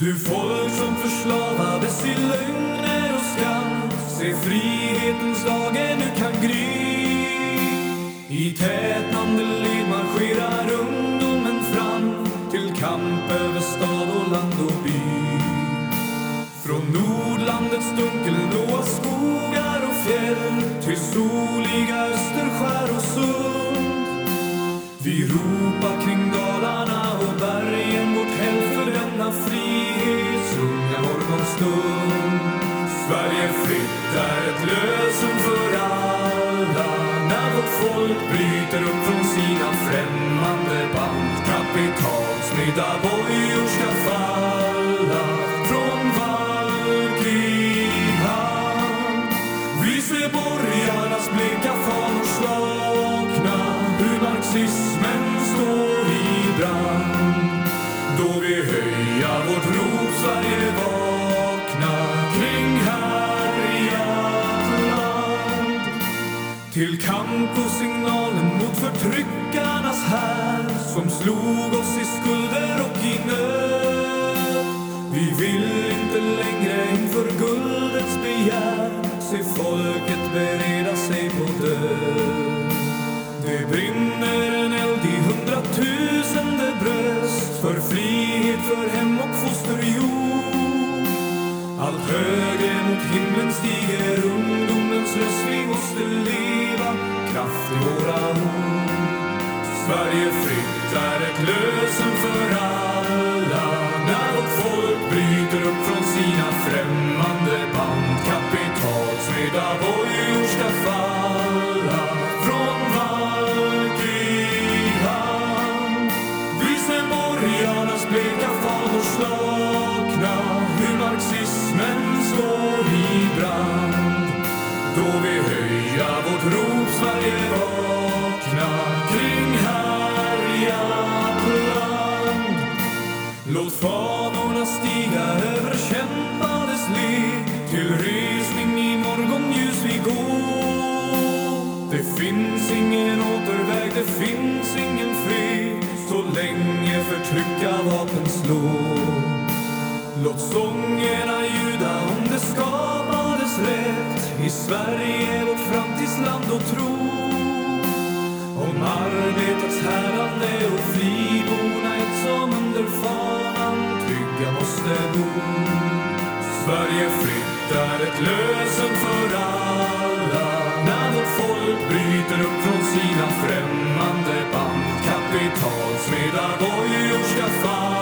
Du folk som förslavades i lögner och skam. Se frihetens dag ännu kan gry. I tätnande led marscherar ungdomen fram Till kamp över stad och land och by. Från Nordlandets dunkelblåa skogar och fjäll Till soliga Österskär och Sund. Vi ropar kring morgonstund. Sverige fritt är ett lösen för alla när vårt folk bryter upp från sina främmande band. Kapitalsmedda bojor Till kamp och signalen mot förtryckarnas här som slog oss i skulder och i nöd. Vi vill inte längre inför guldets våra ord. Sverige fritt är ett lösen för alla när vårt folk bryter upp från sina främmande band. Kapitalsmedda bojor ska falla från Valkyhamn. Vi ser borgarnas bleka fanor slakna hur marxismen står i brand. Då vi vårt rop Sverige vakna kring härjat land. Låt fanorna stiga över kämpades led till resning i morgonljus vi går. Det finns ingen återväg, det finns ingen fred så länge förtryckarvapen slår. Låt sångerna ljuda om det skapades rätt i Sverige, vårt och tro. Om arbetets härdande och friborna ett som under fanan trygga måste bo. Sverige fritt är ett lösen för alla när vårt folk bryter upp från sina främmande band. Kapitalsmedar, bojor ska falla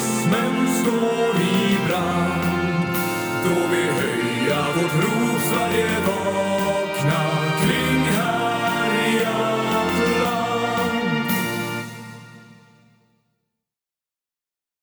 kommunismen står i brand. Då vi höja vårt rop Sverige var